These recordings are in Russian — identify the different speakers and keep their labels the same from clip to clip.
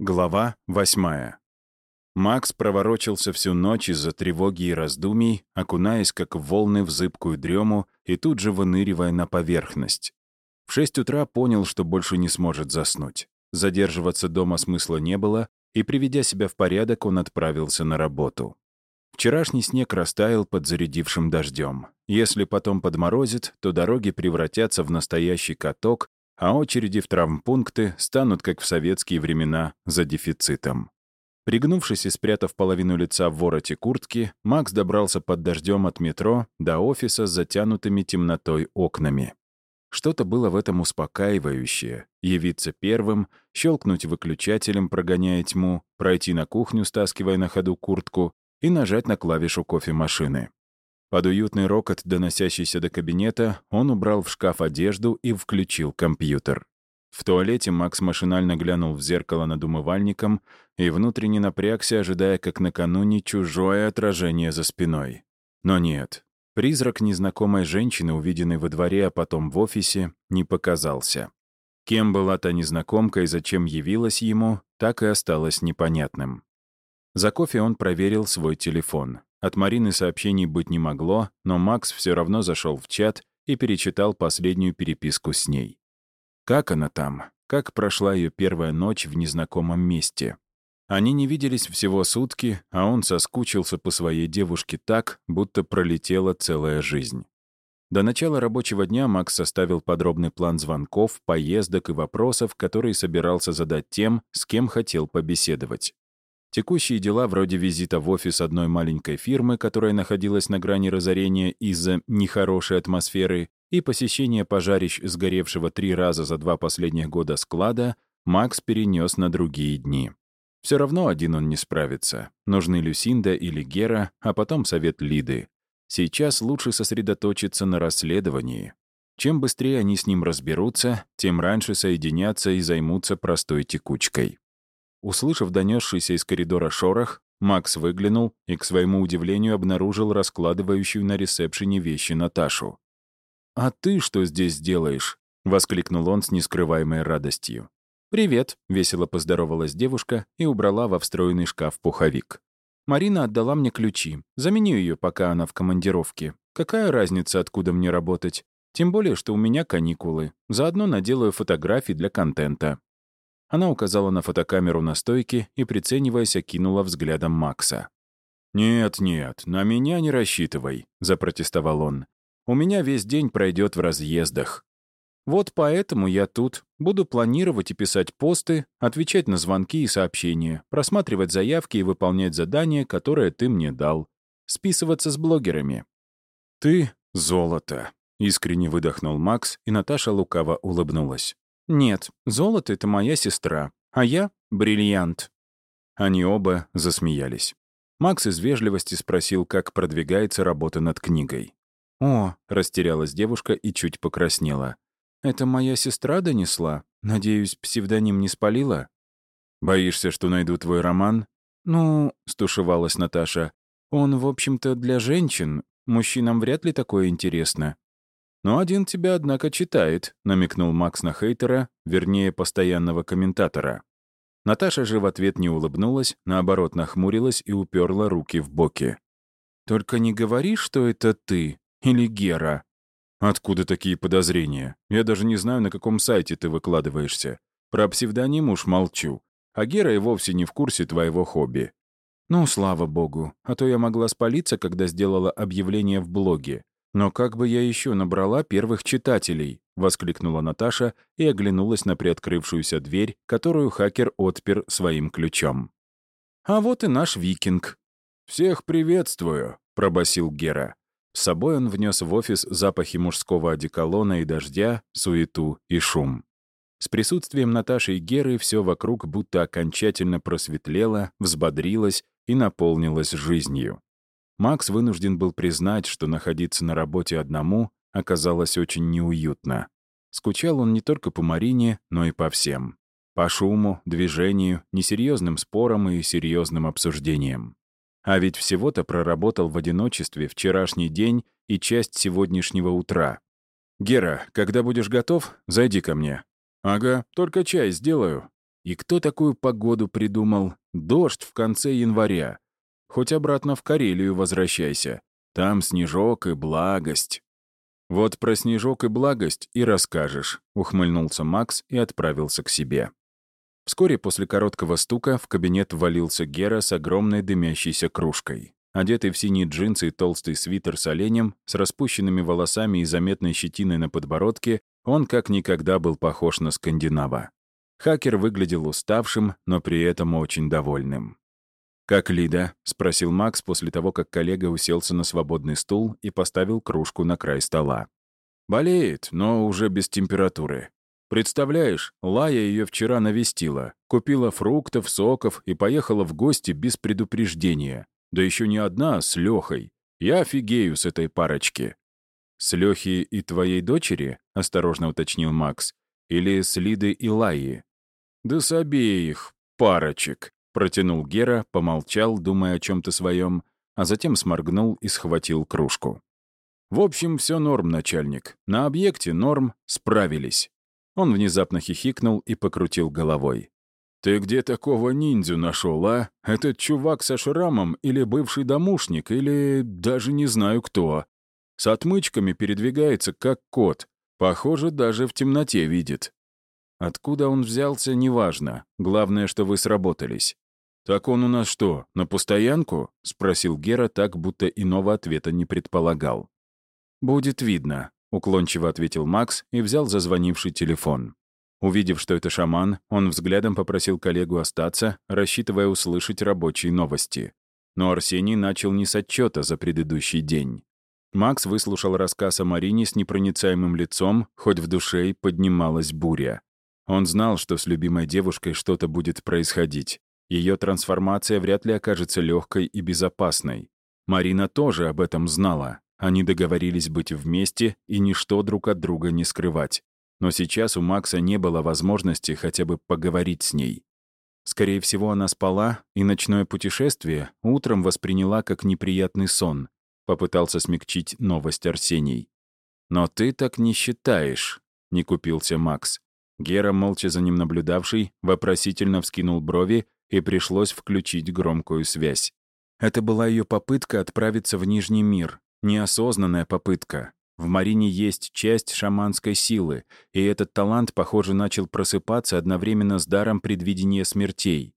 Speaker 1: Глава восьмая. Макс проворочился всю ночь из-за тревоги и раздумий, окунаясь как волны в зыбкую дрему и тут же выныривая на поверхность. В шесть утра понял, что больше не сможет заснуть. Задерживаться дома смысла не было, и, приведя себя в порядок, он отправился на работу. Вчерашний снег растаял под зарядившим дождем. Если потом подморозит, то дороги превратятся в настоящий каток, а очереди в травмпункты станут, как в советские времена, за дефицитом. Пригнувшись и спрятав половину лица в вороте куртки, Макс добрался под дождем от метро до офиса с затянутыми темнотой окнами. Что-то было в этом успокаивающее. Явиться первым, щелкнуть выключателем, прогоняя тьму, пройти на кухню, стаскивая на ходу куртку, и нажать на клавишу кофемашины. Под уютный рокот, доносящийся до кабинета, он убрал в шкаф одежду и включил компьютер. В туалете Макс машинально глянул в зеркало над умывальником и внутренне напрягся, ожидая, как накануне, чужое отражение за спиной. Но нет. Призрак незнакомой женщины, увиденной во дворе, а потом в офисе, не показался. Кем была та незнакомка и зачем явилась ему, так и осталось непонятным. За кофе он проверил свой телефон. От Марины сообщений быть не могло, но Макс все равно зашел в чат и перечитал последнюю переписку с ней. Как она там? Как прошла ее первая ночь в незнакомом месте? Они не виделись всего сутки, а он соскучился по своей девушке так, будто пролетела целая жизнь. До начала рабочего дня Макс составил подробный план звонков, поездок и вопросов, которые собирался задать тем, с кем хотел побеседовать. Текущие дела вроде визита в офис одной маленькой фирмы, которая находилась на грани разорения из-за нехорошей атмосферы, и посещение пожарищ сгоревшего три раза за два последних года склада, Макс перенес на другие дни. Все равно один он не справится. Нужны Люсинда или Гера, а потом совет Лиды. Сейчас лучше сосредоточиться на расследовании. Чем быстрее они с ним разберутся, тем раньше соединятся и займутся простой текучкой. Услышав донесшийся из коридора шорох, Макс выглянул и, к своему удивлению, обнаружил раскладывающую на ресепшене вещи Наташу. «А ты что здесь делаешь?» — воскликнул он с нескрываемой радостью. «Привет», — весело поздоровалась девушка и убрала во встроенный шкаф пуховик. «Марина отдала мне ключи. Заменю ее, пока она в командировке. Какая разница, откуда мне работать? Тем более, что у меня каникулы. Заодно наделаю фотографий для контента». Она указала на фотокамеру на стойке и, прицениваясь, окинула взглядом Макса. «Нет-нет, на меня не рассчитывай», — запротестовал он. «У меня весь день пройдет в разъездах. Вот поэтому я тут. Буду планировать и писать посты, отвечать на звонки и сообщения, просматривать заявки и выполнять задания, которые ты мне дал. Списываться с блогерами». «Ты — золото», — искренне выдохнул Макс, и Наташа лукаво улыбнулась. «Нет, золото — это моя сестра, а я — бриллиант». Они оба засмеялись. Макс из вежливости спросил, как продвигается работа над книгой. «О», — растерялась девушка и чуть покраснела. «Это моя сестра донесла? Надеюсь, псевдоним не спалила?» «Боишься, что найду твой роман?» «Ну», — стушевалась Наташа, «он, в общем-то, для женщин. Мужчинам вряд ли такое интересно. «Но один тебя, однако, читает», — намекнул Макс на хейтера, вернее, постоянного комментатора. Наташа же в ответ не улыбнулась, наоборот, нахмурилась и уперла руки в боки. «Только не говори, что это ты или Гера». «Откуда такие подозрения? Я даже не знаю, на каком сайте ты выкладываешься. Про псевдоним уж молчу. А Гера и вовсе не в курсе твоего хобби». «Ну, слава богу, а то я могла спалиться, когда сделала объявление в блоге. «Но как бы я еще набрала первых читателей?» — воскликнула Наташа и оглянулась на приоткрывшуюся дверь, которую хакер отпер своим ключом. «А вот и наш викинг». «Всех приветствую», — пробасил Гера. С собой он внес в офис запахи мужского одеколона и дождя, суету и шум. С присутствием Наташи и Геры все вокруг будто окончательно просветлело, взбодрилось и наполнилось жизнью. Макс вынужден был признать, что находиться на работе одному оказалось очень неуютно. Скучал он не только по Марине, но и по всем. По шуму, движению, несерьезным спорам и серьезным обсуждениям. А ведь всего-то проработал в одиночестве вчерашний день и часть сегодняшнего утра. «Гера, когда будешь готов, зайди ко мне». «Ага, только чай сделаю». И кто такую погоду придумал? Дождь в конце января. Хоть обратно в Карелию возвращайся. Там снежок и благость. Вот про снежок и благость и расскажешь, ухмыльнулся Макс и отправился к себе. Вскоре после короткого стука в кабинет ввалился Гера с огромной дымящейся кружкой. Одетый в синие джинсы и толстый свитер с оленем, с распущенными волосами и заметной щетиной на подбородке, он как никогда был похож на скандинава. Хакер выглядел уставшим, но при этом очень довольным. «Как Лида?» — спросил Макс после того, как коллега уселся на свободный стул и поставил кружку на край стола. «Болеет, но уже без температуры. Представляешь, Лая ее вчера навестила, купила фруктов, соков и поехала в гости без предупреждения. Да еще не одна, а с Лехой. Я офигею с этой парочки. «С Лехи и твоей дочери?» — осторожно уточнил Макс. «Или с Лиды и Лаи?» «Да с обеих, парочек», — протянул Гера, помолчал, думая о чем то своем, а затем сморгнул и схватил кружку. «В общем, все норм, начальник. На объекте норм, справились. Он внезапно хихикнул и покрутил головой. «Ты где такого ниндзю нашел, а? Этот чувак со шрамом или бывший домушник, или даже не знаю кто. С отмычками передвигается, как кот. Похоже, даже в темноте видит. Откуда он взялся, неважно. Главное, что вы сработались. «Так он у нас что, на постоянку?» — спросил Гера так, будто иного ответа не предполагал. «Будет видно», — уклончиво ответил Макс и взял зазвонивший телефон. Увидев, что это шаман, он взглядом попросил коллегу остаться, рассчитывая услышать рабочие новости. Но Арсений начал не с отчета за предыдущий день. Макс выслушал рассказ о Марине с непроницаемым лицом, хоть в душе и поднималась буря. Он знал, что с любимой девушкой что-то будет происходить. Ее трансформация вряд ли окажется легкой и безопасной. Марина тоже об этом знала. Они договорились быть вместе и ничто друг от друга не скрывать. Но сейчас у Макса не было возможности хотя бы поговорить с ней. Скорее всего, она спала, и ночное путешествие утром восприняла как неприятный сон. Попытался смягчить новость Арсений. «Но ты так не считаешь», — не купился Макс. Гера, молча за ним наблюдавший, вопросительно вскинул брови, и пришлось включить громкую связь. Это была ее попытка отправиться в Нижний мир, Неосознанная попытка. В Марине есть часть шаманской силы, и этот талант, похоже, начал просыпаться одновременно с даром предвидения смертей.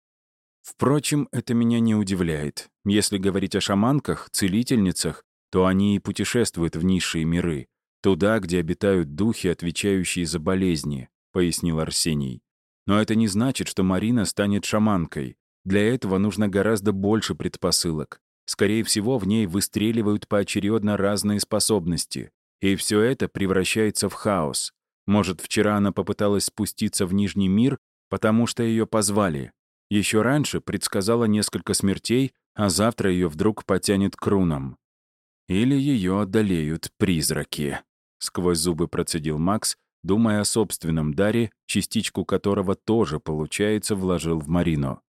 Speaker 1: Впрочем, это меня не удивляет. Если говорить о шаманках, целительницах, то они и путешествуют в низшие миры, туда, где обитают духи, отвечающие за болезни, — пояснил Арсений. Но это не значит, что Марина станет шаманкой. Для этого нужно гораздо больше предпосылок. Скорее всего, в ней выстреливают поочередно разные способности. И все это превращается в хаос. Может, вчера она попыталась спуститься в Нижний мир, потому что ее позвали. Еще раньше предсказала несколько смертей, а завтра ее вдруг потянет к рунам. Или ее одолеют призраки. Сквозь зубы процедил Макс, думая о собственном даре, частичку которого тоже, получается, вложил в Марину.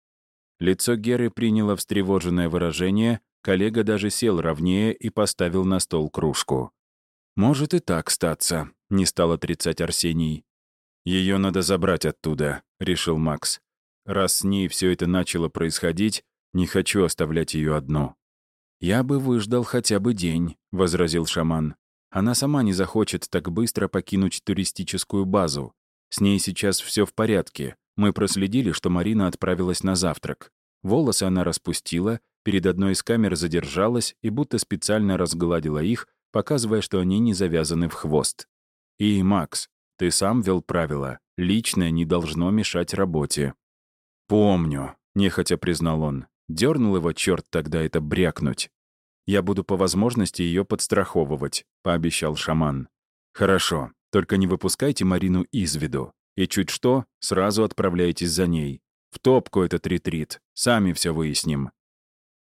Speaker 1: Лицо Геры приняло встревоженное выражение, Коллега даже сел ровнее и поставил на стол кружку. «Может и так статься», — не стал отрицать Арсений. Ее надо забрать оттуда», — решил Макс. «Раз с ней все это начало происходить, не хочу оставлять ее одну». «Я бы выждал хотя бы день», — возразил шаман. «Она сама не захочет так быстро покинуть туристическую базу. С ней сейчас все в порядке. Мы проследили, что Марина отправилась на завтрак. Волосы она распустила, перед одной из камер задержалась и будто специально разгладила их, показывая, что они не завязаны в хвост. «И, Макс, ты сам вел правила. Личное не должно мешать работе». «Помню», — нехотя признал он. Дернул его черт тогда это брякнуть. «Я буду по возможности ее подстраховывать», — пообещал шаман. «Хорошо, только не выпускайте Марину из виду. И чуть что, сразу отправляйтесь за ней. В топку этот ретрит. Сами все выясним.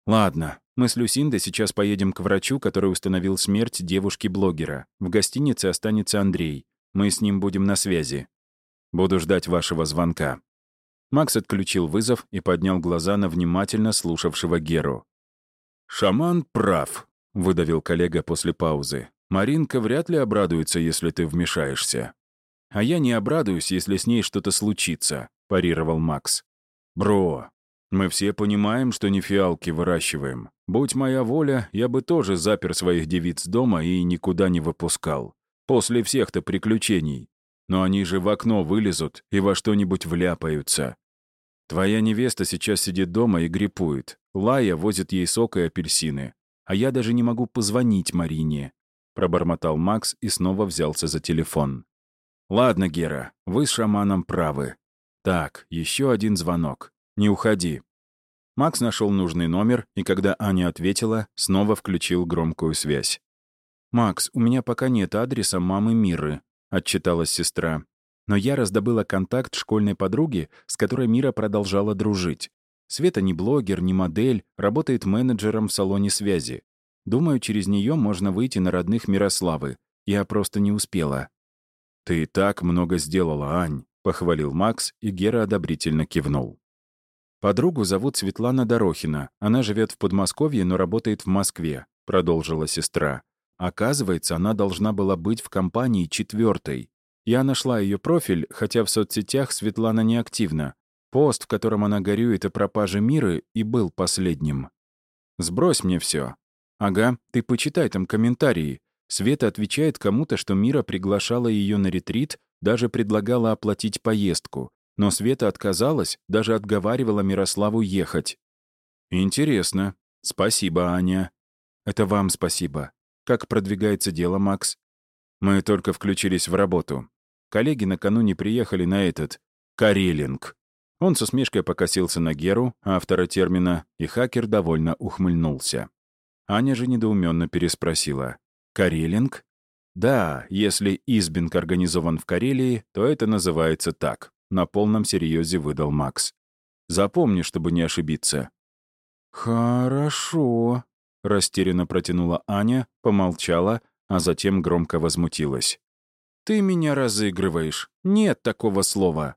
Speaker 1: Ладно, мы с Люсиндой сейчас поедем к врачу, который установил смерть девушки-блогера. В гостинице останется Андрей. Мы с ним будем на связи. Буду ждать вашего звонка. Макс отключил вызов и поднял глаза на внимательно слушавшего Геру. «Шаман прав», — выдавил коллега после паузы. «Маринка вряд ли обрадуется, если ты вмешаешься». «А я не обрадуюсь, если с ней что-то случится», парировал Макс. «Бро, мы все понимаем, что не фиалки выращиваем. Будь моя воля, я бы тоже запер своих девиц дома и никуда не выпускал. После всех-то приключений. Но они же в окно вылезут и во что-нибудь вляпаются. Твоя невеста сейчас сидит дома и гриппует. Лая возит ей сок и апельсины. А я даже не могу позвонить Марине. Пробормотал Макс и снова взялся за телефон. «Ладно, Гера, вы с шаманом правы. Так, еще один звонок. Не уходи». Макс нашел нужный номер, и когда Аня ответила, снова включил громкую связь. «Макс, у меня пока нет адреса мамы Миры», — отчиталась сестра. Но я раздобыла контакт школьной подруги, с которой Мира продолжала дружить. Света не блогер, не модель, работает менеджером в салоне связи. Думаю, через нее можно выйти на родных Мирославы. Я просто не успела. «Ты так много сделала, Ань», — похвалил Макс, и Гера одобрительно кивнул. «Подругу зовут Светлана Дорохина. Она живет в Подмосковье, но работает в Москве», — продолжила сестра. «Оказывается, она должна была быть в компании четвертой. Я нашла ее профиль, хотя в соцсетях Светлана не активна. Пост, в котором она горюет о пропаже Миры, и был последним. Сбрось мне все. Ага, ты почитай там комментарии. Света отвечает кому-то, что Мира приглашала ее на ретрит, даже предлагала оплатить поездку. Но Света отказалась, даже отговаривала Мирославу ехать. Интересно. Спасибо, Аня. Это вам спасибо. Как продвигается дело, Макс? Мы только включились в работу. Коллеги накануне приехали на этот «Карелинг». Он со смешкой покосился на Геру, автора термина, и хакер довольно ухмыльнулся. Аня же недоуменно переспросила. «Карелинг?» «Да, если избинг организован в Карелии, то это называется так», — на полном серьезе выдал Макс. «Запомни, чтобы не ошибиться». «Хорошо», — растерянно протянула Аня, помолчала, а затем громко возмутилась. «Ты меня разыгрываешь. Нет такого слова».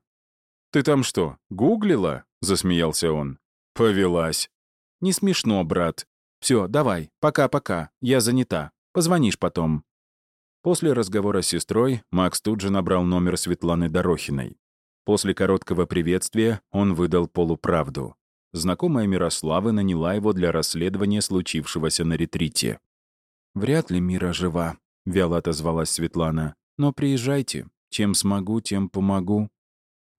Speaker 1: «Ты там что, гуглила?» — засмеялся он. «Повелась». «Не смешно, брат. Все, давай, пока-пока, я занята. Позвонишь потом». После разговора с сестрой Макс тут же набрал номер Светланы Дорохиной. После короткого приветствия он выдал полуправду. Знакомая Мирослава наняла его для расследования случившегося на ретрите. «Вряд ли Мира жива», — вяло отозвалась Светлана. «Но приезжайте. Чем смогу, тем помогу».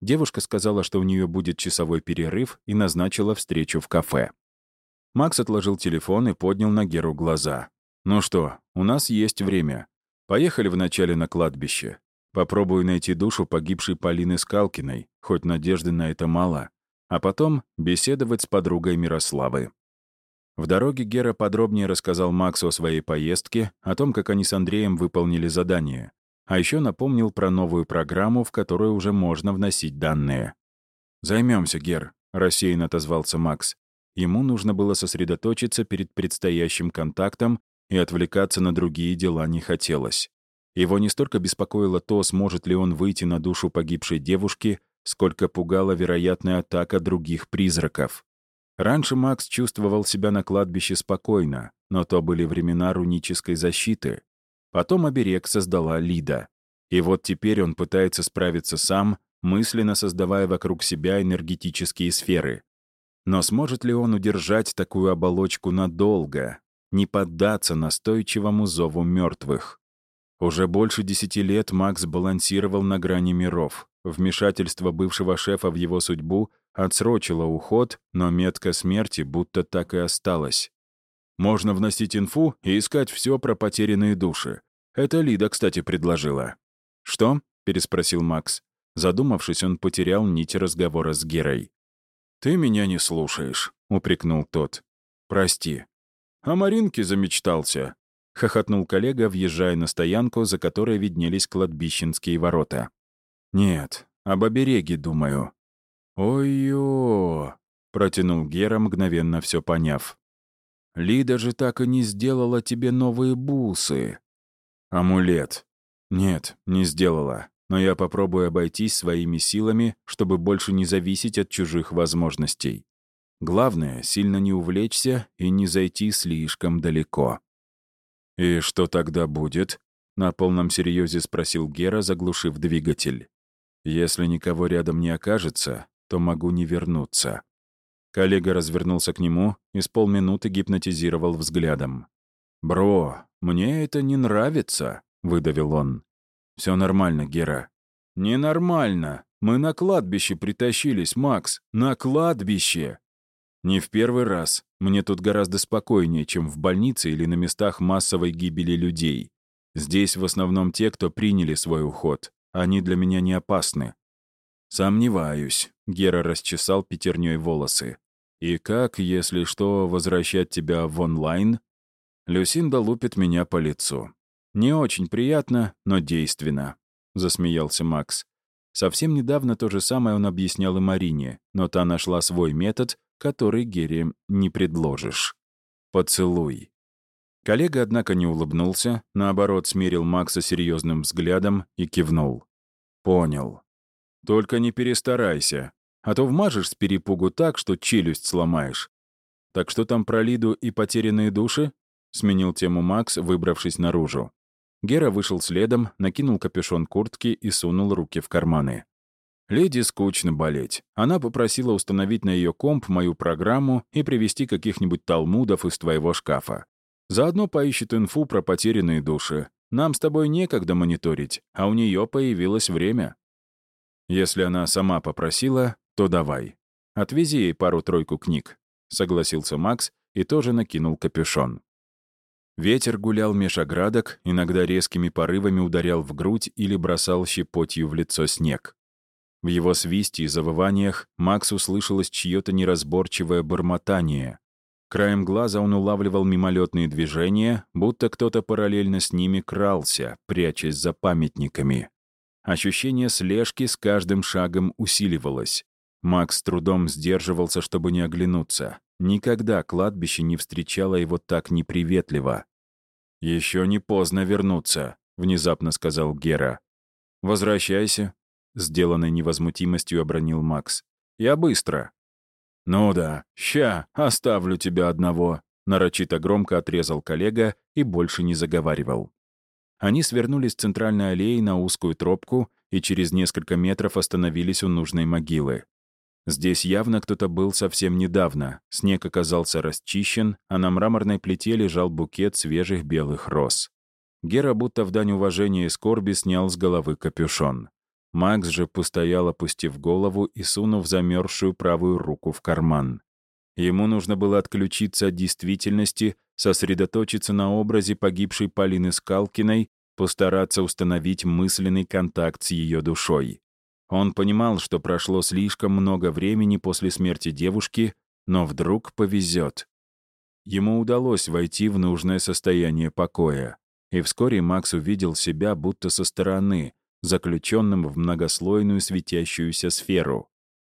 Speaker 1: Девушка сказала, что у нее будет часовой перерыв и назначила встречу в кафе. Макс отложил телефон и поднял на Геру глаза. «Ну что, у нас есть время. Поехали вначале на кладбище. Попробую найти душу погибшей Полины Скалкиной, хоть надежды на это мало. А потом беседовать с подругой Мирославы. В дороге Гера подробнее рассказал Максу о своей поездке, о том, как они с Андреем выполнили задание. А еще напомнил про новую программу, в которую уже можно вносить данные. Займемся, Гер», — рассеянно отозвался Макс. Ему нужно было сосредоточиться перед предстоящим контактом, и отвлекаться на другие дела не хотелось. Его не столько беспокоило то, сможет ли он выйти на душу погибшей девушки, сколько пугала вероятная атака других призраков. Раньше Макс чувствовал себя на кладбище спокойно, но то были времена рунической защиты. Потом оберег создала Лида. И вот теперь он пытается справиться сам, мысленно создавая вокруг себя энергетические сферы. Но сможет ли он удержать такую оболочку надолго, не поддаться настойчивому зову мертвых? Уже больше десяти лет Макс балансировал на грани миров. Вмешательство бывшего шефа в его судьбу отсрочила уход, но метка смерти будто так и осталась. Можно вносить инфу и искать все про потерянные души. Это Лида, кстати, предложила. «Что?» — переспросил Макс. Задумавшись, он потерял нить разговора с Герой. «Ты меня не слушаешь», — упрекнул тот. «Прости». «О Маринке замечтался», — хохотнул коллега, въезжая на стоянку, за которой виднелись кладбищенские ворота. «Нет, об обереге, думаю. «Ой-ё!» — протянул Гера, мгновенно все поняв. «Лида же так и не сделала тебе новые бусы». «Амулет». «Нет, не сделала, но я попробую обойтись своими силами, чтобы больше не зависеть от чужих возможностей. Главное — сильно не увлечься и не зайти слишком далеко». «И что тогда будет?» — на полном серьезе спросил Гера, заглушив двигатель. Если никого рядом не окажется, то могу не вернуться. Коллега развернулся к нему и с полминуты гипнотизировал взглядом. «Бро, мне это не нравится», — выдавил он. Все нормально, Гера». «Ненормально. Мы на кладбище притащились, Макс. На кладбище!» «Не в первый раз. Мне тут гораздо спокойнее, чем в больнице или на местах массовой гибели людей. Здесь в основном те, кто приняли свой уход. Они для меня не опасны». «Сомневаюсь», — Гера расчесал пятерней волосы. «И как, если что, возвращать тебя в онлайн?» Люсинда лупит меня по лицу. «Не очень приятно, но действенно», — засмеялся Макс. Совсем недавно то же самое он объяснял и Марине, но та нашла свой метод, который Гере не предложишь. «Поцелуй». Коллега, однако, не улыбнулся, наоборот, смерил Макса серьезным взглядом и кивнул. «Понял. Только не перестарайся, а то вмажешь с перепугу так, что челюсть сломаешь. Так что там про Лиду и потерянные души?» — сменил тему Макс, выбравшись наружу. Гера вышел следом, накинул капюшон куртки и сунул руки в карманы. Леди скучно болеть. Она попросила установить на ее комп мою программу и привезти каких-нибудь талмудов из твоего шкафа. Заодно поищет инфу про потерянные души. Нам с тобой некогда мониторить, а у нее появилось время. Если она сама попросила, то давай. Отвези ей пару-тройку книг, — согласился Макс и тоже накинул капюшон. Ветер гулял меж оградок, иногда резкими порывами ударял в грудь или бросал щепотью в лицо снег. В его свисте и завываниях Макс услышалось чье-то неразборчивое бормотание. Краем глаза он улавливал мимолетные движения, будто кто-то параллельно с ними крался, прячась за памятниками. Ощущение слежки с каждым шагом усиливалось. Макс трудом сдерживался, чтобы не оглянуться. Никогда кладбище не встречало его так неприветливо. «Еще не поздно вернуться», — внезапно сказал Гера. «Возвращайся», — сделанной невозмутимостью обронил Макс. «Я быстро». «Ну да, ща, оставлю тебя одного», — нарочито громко отрезал коллега и больше не заговаривал. Они свернули с центральной аллеи на узкую тропку и через несколько метров остановились у нужной могилы. Здесь явно кто-то был совсем недавно. Снег оказался расчищен, а на мраморной плите лежал букет свежих белых роз. Гера будто в дань уважения и скорби снял с головы капюшон. Макс же постоял, опустив голову и сунув замерзшую правую руку в карман. Ему нужно было отключиться от действительности, сосредоточиться на образе погибшей Полины Скалкиной, постараться установить мысленный контакт с ее душой. Он понимал, что прошло слишком много времени после смерти девушки, но вдруг повезет. Ему удалось войти в нужное состояние покоя, и вскоре Макс увидел себя будто со стороны, заключенным в многослойную светящуюся сферу.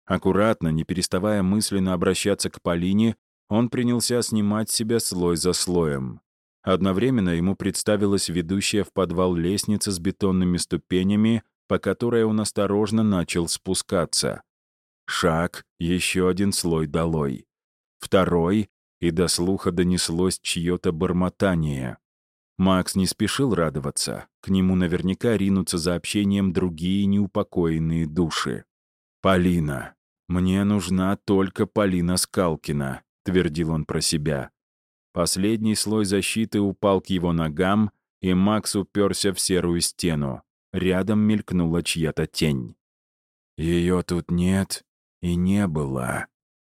Speaker 1: Аккуратно, не переставая мысленно обращаться к Полине, он принялся снимать себя слой за слоем. Одновременно ему представилась ведущая в подвал лестница с бетонными ступенями, по которой он осторожно начал спускаться. Шаг, еще один слой долой. Второй, и до слуха донеслось чье-то бормотание. Макс не спешил радоваться. К нему наверняка ринутся за общением другие неупокоенные души. «Полина. Мне нужна только Полина Скалкина», — твердил он про себя. Последний слой защиты упал к его ногам, и Макс уперся в серую стену. Рядом мелькнула чья-то тень. Ее тут нет и не было.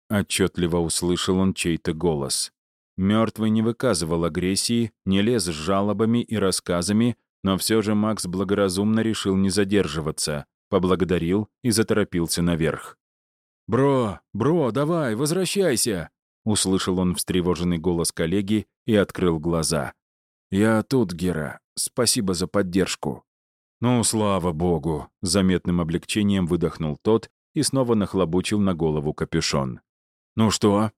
Speaker 1: Отчетливо услышал он чей-то голос. Мертвый не выказывал агрессии, не лез с жалобами и рассказами, но все же Макс благоразумно решил не задерживаться, поблагодарил и заторопился наверх. «Бро, бро, давай, возвращайся!» Услышал он встревоженный голос коллеги и открыл глаза. «Я тут, Гера. Спасибо за поддержку». «Ну, слава богу!» — заметным облегчением выдохнул тот и снова нахлобучил на голову капюшон. «Ну что?»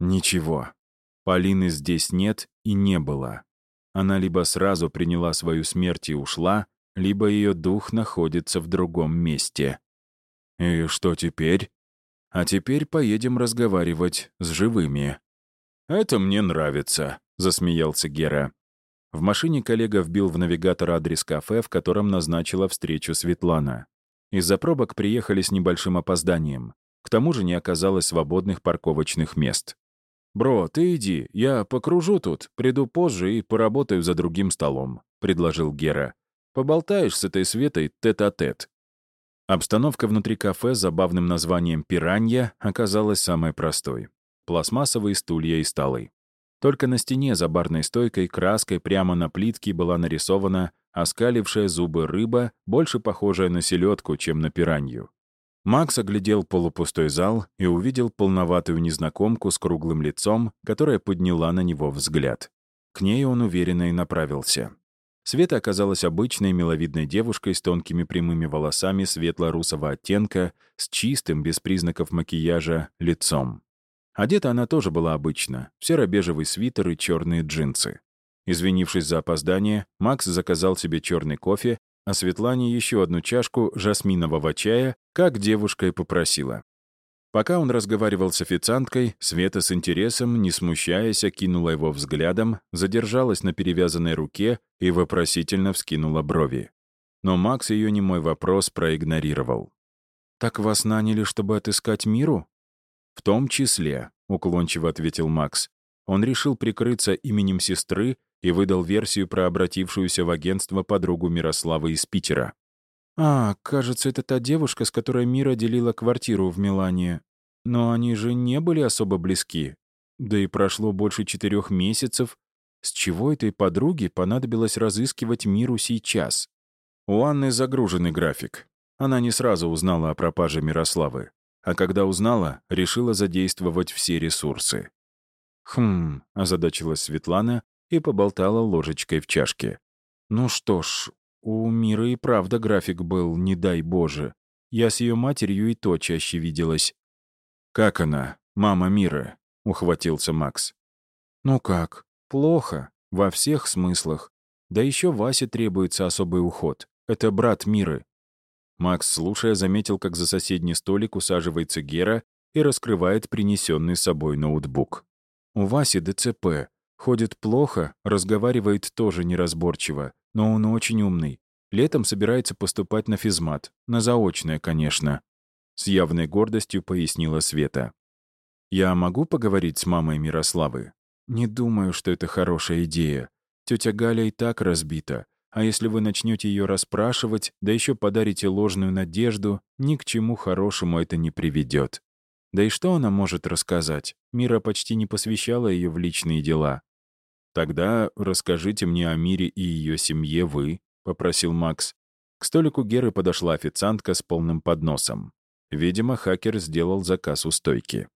Speaker 1: «Ничего. Полины здесь нет и не было. Она либо сразу приняла свою смерть и ушла, либо ее дух находится в другом месте. И что теперь? А теперь поедем разговаривать с живыми». «Это мне нравится», — засмеялся Гера. В машине коллега вбил в навигатор адрес кафе, в котором назначила встречу Светлана. Из-за пробок приехали с небольшим опозданием. К тому же не оказалось свободных парковочных мест. «Бро, ты иди, я покружу тут, приду позже и поработаю за другим столом», — предложил Гера. «Поболтаешь с этой Светой тет-а-тет». -тет. Обстановка внутри кафе с забавным названием «Пиранья» оказалась самой простой. Пластмассовые стулья и столы. Только на стене за барной стойкой краской прямо на плитке была нарисована оскалившая зубы рыба, больше похожая на селедку, чем на пиранью. Макс оглядел полупустой зал и увидел полноватую незнакомку с круглым лицом, которая подняла на него взгляд. К ней он уверенно и направился. Света оказалась обычной миловидной девушкой с тонкими прямыми волосами светло-русого оттенка, с чистым, без признаков макияжа, лицом. Одета она тоже была обычно, в серо-бежевый свитер и черные джинсы. Извинившись за опоздание, Макс заказал себе черный кофе, а Светлане еще одну чашку жасминового чая, как девушка и попросила. Пока он разговаривал с официанткой, Света с интересом, не смущаясь, окинула его взглядом, задержалась на перевязанной руке и вопросительно вскинула брови. Но Макс ее немой вопрос проигнорировал. «Так вас наняли, чтобы отыскать миру?» «В том числе», — уклончиво ответил Макс. Он решил прикрыться именем сестры и выдал версию про обратившуюся в агентство подругу Мирославы из Питера. «А, кажется, это та девушка, с которой Мира делила квартиру в Милане. Но они же не были особо близки. Да и прошло больше четырех месяцев. С чего этой подруге понадобилось разыскивать Миру сейчас? У Анны загруженный график. Она не сразу узнала о пропаже Мирославы. А когда узнала, решила задействовать все ресурсы. «Хм», — озадачилась Светлана, и поболтала ложечкой в чашке. «Ну что ж, у Миры и правда график был, не дай Боже. Я с ее матерью и то чаще виделась». «Как она, мама Миры?» — ухватился Макс. «Ну как, плохо, во всех смыслах. Да еще Васе требуется особый уход. Это брат Миры». Макс, слушая, заметил, как за соседний столик усаживается Гера и раскрывает принесенный с собой ноутбук. «У Васи ДЦП. Ходит плохо, разговаривает тоже неразборчиво, но он очень умный. Летом собирается поступать на физмат. На заочное, конечно. С явной гордостью пояснила Света. «Я могу поговорить с мамой Мирославы?» «Не думаю, что это хорошая идея. Тетя Галя и так разбита. А если вы начнете ее расспрашивать, да еще подарите ложную надежду, ни к чему хорошему это не приведет. Да и что она может рассказать? Мира почти не посвящала ее в личные дела. «Тогда расскажите мне о Мире и ее семье вы», — попросил Макс. К столику Геры подошла официантка с полным подносом. Видимо, хакер сделал заказ у стойки.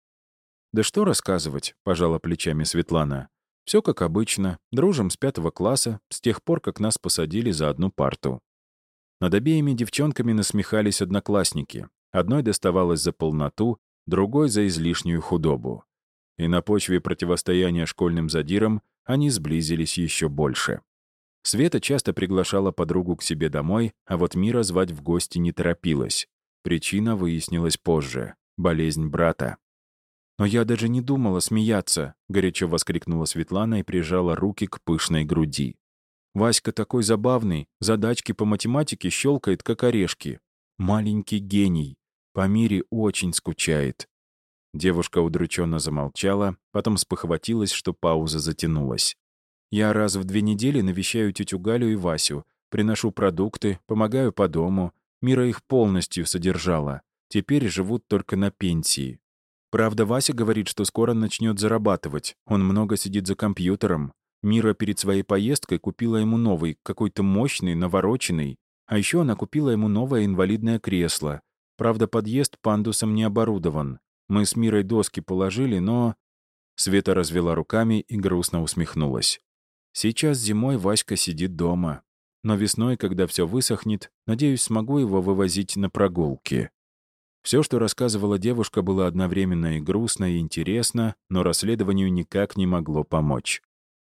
Speaker 1: «Да что рассказывать?» — пожала плечами Светлана. Все как обычно, дружим с пятого класса, с тех пор, как нас посадили за одну парту. Над обеими девчонками насмехались одноклассники. Одной доставалось за полноту, другой — за излишнюю худобу. И на почве противостояния школьным задирам они сблизились еще больше. Света часто приглашала подругу к себе домой, а вот Мира звать в гости не торопилась. Причина выяснилась позже — болезнь брата. «Но я даже не думала смеяться», — горячо воскликнула Светлана и прижала руки к пышной груди. «Васька такой забавный, задачки по математике щелкает, как орешки. Маленький гений. По мире очень скучает. Девушка удрученно замолчала, потом спохватилась, что пауза затянулась. «Я раз в две недели навещаю тетю Галю и Васю, приношу продукты, помогаю по дому. Мира их полностью содержала. Теперь живут только на пенсии. Правда, Вася говорит, что скоро начнет зарабатывать. Он много сидит за компьютером. Мира перед своей поездкой купила ему новый, какой-то мощный, навороченный. А еще она купила ему новое инвалидное кресло. Правда, подъезд пандусом не оборудован. Мы с Мирой доски положили, но...» Света развела руками и грустно усмехнулась. «Сейчас зимой Васька сидит дома. Но весной, когда все высохнет, надеюсь, смогу его вывозить на прогулки». Все, что рассказывала девушка, было одновременно и грустно, и интересно, но расследованию никак не могло помочь.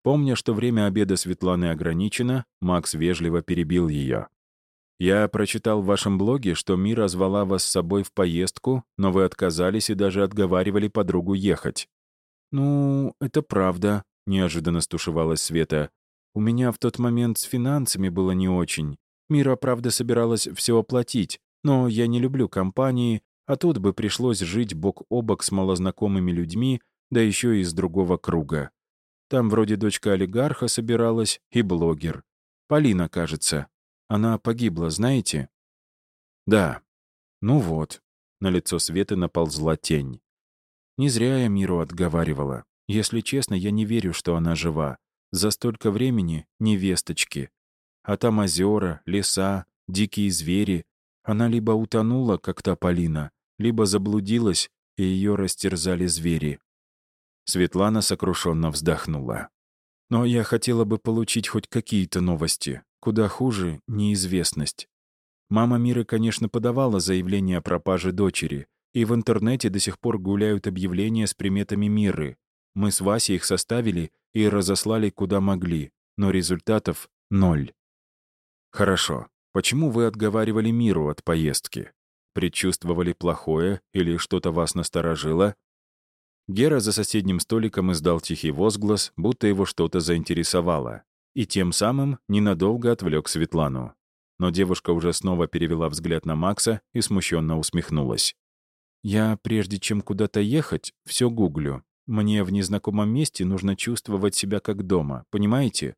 Speaker 1: Помня, что время обеда Светланы ограничено, Макс вежливо перебил ее. Я прочитал в вашем блоге, что Мира звала вас с собой в поездку, но вы отказались и даже отговаривали подругу ехать. «Ну, это правда», — неожиданно стушевалась Света. «У меня в тот момент с финансами было не очень. Мира, правда, собиралась все оплатить, Но я не люблю компании, а тут бы пришлось жить бок о бок с малознакомыми людьми, да еще и из другого круга. Там вроде дочка олигарха собиралась и блогер. Полина, кажется. Она погибла, знаете? Да. Ну вот. На лицо Светы наползла тень. Не зря я миру отговаривала. Если честно, я не верю, что она жива. За столько времени — невесточки. А там озера, леса, дикие звери. Она либо утонула, как та Полина, либо заблудилась, и ее растерзали звери. Светлана сокрушенно вздохнула. «Но я хотела бы получить хоть какие-то новости. Куда хуже — неизвестность. Мама Миры, конечно, подавала заявление о пропаже дочери, и в интернете до сих пор гуляют объявления с приметами Миры. Мы с Васей их составили и разослали куда могли, но результатов — ноль. Хорошо. Почему вы отговаривали Миру от поездки? Предчувствовали плохое или что-то вас насторожило? Гера за соседним столиком издал тихий возглас, будто его что-то заинтересовало, и тем самым ненадолго отвлек Светлану. Но девушка уже снова перевела взгляд на Макса и смущенно усмехнулась. «Я, прежде чем куда-то ехать, все гуглю. Мне в незнакомом месте нужно чувствовать себя как дома, понимаете?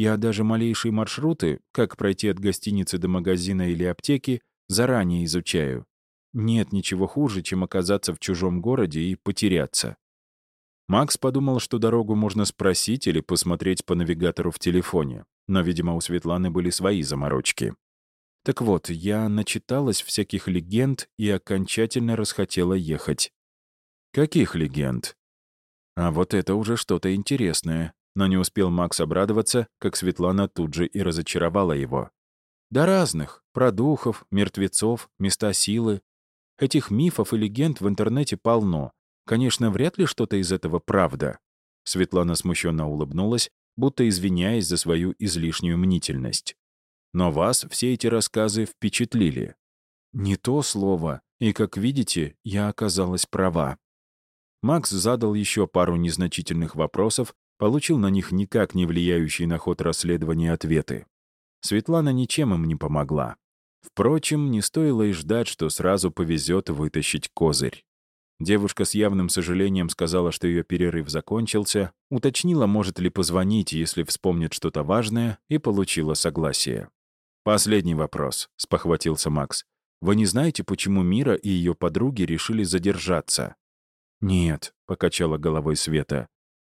Speaker 1: Я даже малейшие маршруты, как пройти от гостиницы до магазина или аптеки, заранее изучаю. Нет ничего хуже, чем оказаться в чужом городе и потеряться. Макс подумал, что дорогу можно спросить или посмотреть по навигатору в телефоне, но, видимо, у Светланы были свои заморочки. Так вот, я начиталась всяких легенд и окончательно расхотела ехать. Каких легенд? А вот это уже что-то интересное. Но не успел Макс обрадоваться, как Светлана тут же и разочаровала его. Да разных. Про духов, мертвецов, места силы. Этих мифов и легенд в интернете полно. Конечно, вряд ли что-то из этого правда. Светлана смущенно улыбнулась, будто извиняясь за свою излишнюю мнительность. Но вас все эти рассказы впечатлили. Не то слово, и, как видите, я оказалась права. Макс задал еще пару незначительных вопросов, получил на них никак не влияющие на ход расследования ответы. Светлана ничем им не помогла. Впрочем, не стоило и ждать, что сразу повезет вытащить козырь. Девушка с явным сожалением сказала, что ее перерыв закончился, уточнила, может ли позвонить, если вспомнит что-то важное, и получила согласие. «Последний вопрос», — спохватился Макс. «Вы не знаете, почему Мира и ее подруги решили задержаться?» «Нет», — покачала головой Света.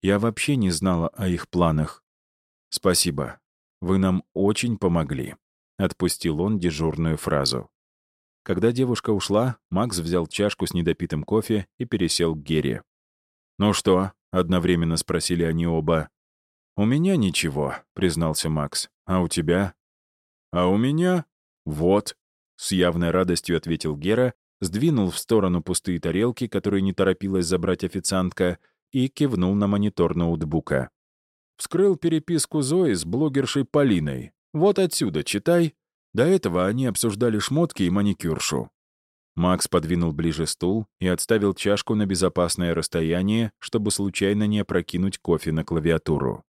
Speaker 1: «Я вообще не знала о их планах». «Спасибо. Вы нам очень помогли», — отпустил он дежурную фразу. Когда девушка ушла, Макс взял чашку с недопитым кофе и пересел к Гере. «Ну что?» — одновременно спросили они оба. «У меня ничего», — признался Макс. «А у тебя?» «А у меня?» «Вот», — с явной радостью ответил Гера сдвинул в сторону пустые тарелки, которые не торопилась забрать официантка, и кивнул на монитор ноутбука. Вскрыл переписку Зои с блогершей Полиной. Вот отсюда, читай. До этого они обсуждали шмотки и маникюршу. Макс подвинул ближе стул и отставил чашку на безопасное расстояние, чтобы случайно не опрокинуть кофе на клавиатуру.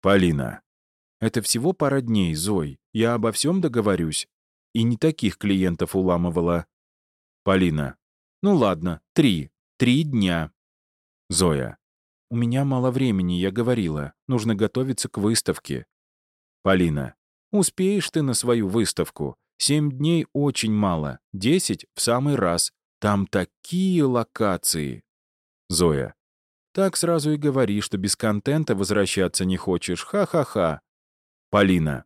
Speaker 1: «Полина». «Это всего пара дней, Зой. Я обо всем договорюсь. И не таких клиентов уламывала. Полина. Ну ладно, три. Три дня. Зоя. У меня мало времени, я говорила. Нужно готовиться к выставке. Полина. Успеешь ты на свою выставку. Семь дней очень мало. Десять в самый раз. Там такие локации. Зоя. Так сразу и говори, что без контента возвращаться не хочешь. Ха-ха-ха. Полина.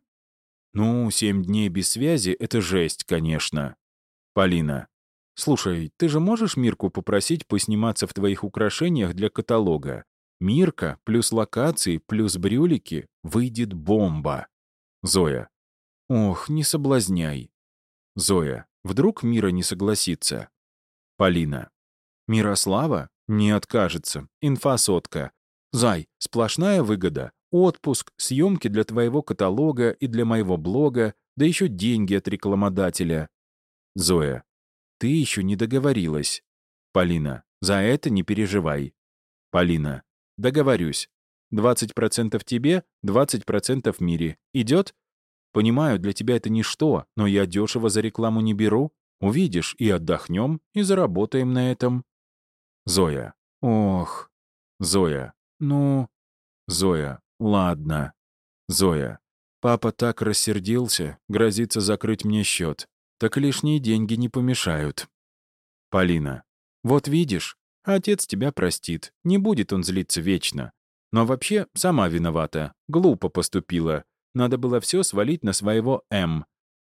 Speaker 1: Ну, семь дней без связи — это жесть, конечно. Полина. «Слушай, ты же можешь Мирку попросить посниматься в твоих украшениях для каталога? Мирка плюс локации плюс брюлики выйдет бомба». Зоя. «Ох, не соблазняй». Зоя. «Вдруг Мира не согласится?» Полина. «Мирослава? Не откажется. Инфа сотка. Зай, сплошная выгода. Отпуск, съемки для твоего каталога и для моего блога, да еще деньги от рекламодателя». Зоя. Ты еще не договорилась. Полина. За это не переживай. Полина. Договорюсь. 20% тебе, 20% Мире. Идет? Понимаю, для тебя это ничто, но я дешево за рекламу не беру. Увидишь, и отдохнем, и заработаем на этом». Зоя. «Ох». Зоя. «Ну...» Зоя. «Ладно». Зоя. «Папа так рассердился, грозится закрыть мне счет. Так лишние деньги не помешают». Полина. «Вот видишь, отец тебя простит. Не будет он злиться вечно. Но вообще сама виновата. Глупо поступила. Надо было все свалить на своего М.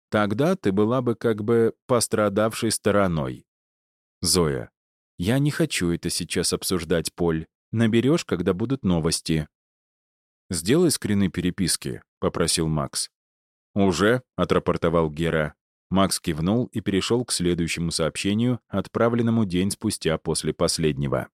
Speaker 1: Тогда ты была бы как бы пострадавшей стороной. Зоя. Я не хочу это сейчас обсуждать, Поль. Наберешь, когда будут новости. «Сделай скрины переписки», — попросил Макс. «Уже», — отрапортовал Гера. Макс кивнул и перешел к следующему сообщению, отправленному день спустя после последнего.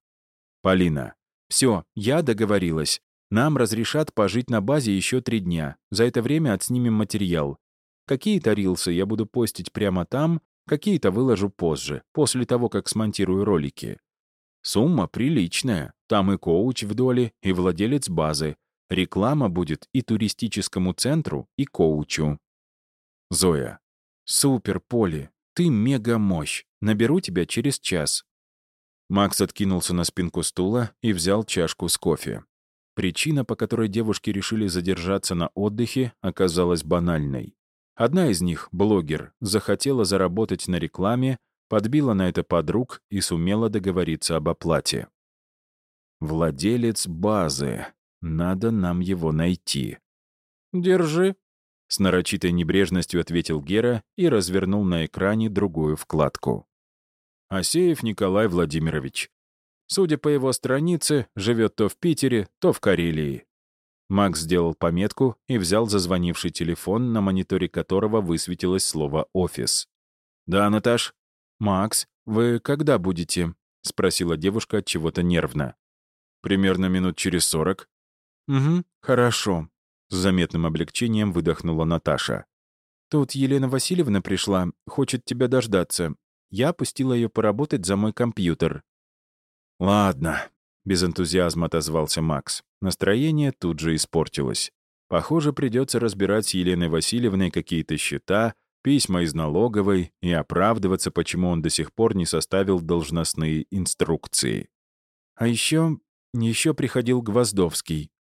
Speaker 1: «Полина. Все, я договорилась. Нам разрешат пожить на базе еще три дня. За это время отснимем материал. Какие-то рилсы я буду постить прямо там, какие-то выложу позже, после того, как смонтирую ролики. Сумма приличная. Там и коуч в доле, и владелец базы. Реклама будет и туристическому центру, и коучу. Зоя. Супер, Поли. Ты мега-мощь. Наберу тебя через час. Макс откинулся на спинку стула и взял чашку с кофе. Причина, по которой девушки решили задержаться на отдыхе, оказалась банальной. Одна из них, блогер, захотела заработать на рекламе, подбила на это подруг и сумела договориться об оплате. «Владелец базы. Надо нам его найти». «Держи», — с нарочитой небрежностью ответил Гера и развернул на экране другую вкладку. Асеев Николай Владимирович, Судя по его странице, живет то в Питере, то в Карелии. Макс сделал пометку и взял зазвонивший телефон, на мониторе которого высветилось слово «офис». «Да, Наташ?» «Макс, вы когда будете?» — спросила девушка от чего-то нервно. «Примерно минут через сорок». «Угу, хорошо», — с заметным облегчением выдохнула Наташа. «Тут Елена Васильевна пришла, хочет тебя дождаться. Я пустила ее поработать за мой компьютер. «Ладно», — без энтузиазма отозвался Макс. Настроение тут же испортилось. Похоже, придется разбирать с Еленой Васильевной какие-то счета, письма из налоговой и оправдываться, почему он до сих пор не составил должностные инструкции. А еще... еще приходил Гвоздовский.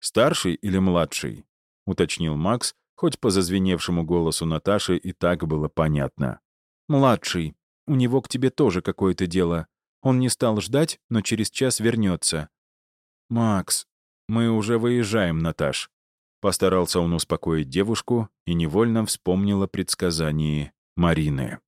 Speaker 1: «Старший или младший?» — уточнил Макс, хоть по зазвеневшему голосу Наташи и так было понятно. «Младший. У него к тебе тоже какое-то дело. Он не стал ждать, но через час вернется. «Макс, мы уже выезжаем, Наташ». Постарался он успокоить девушку и невольно вспомнил о предсказании Марины.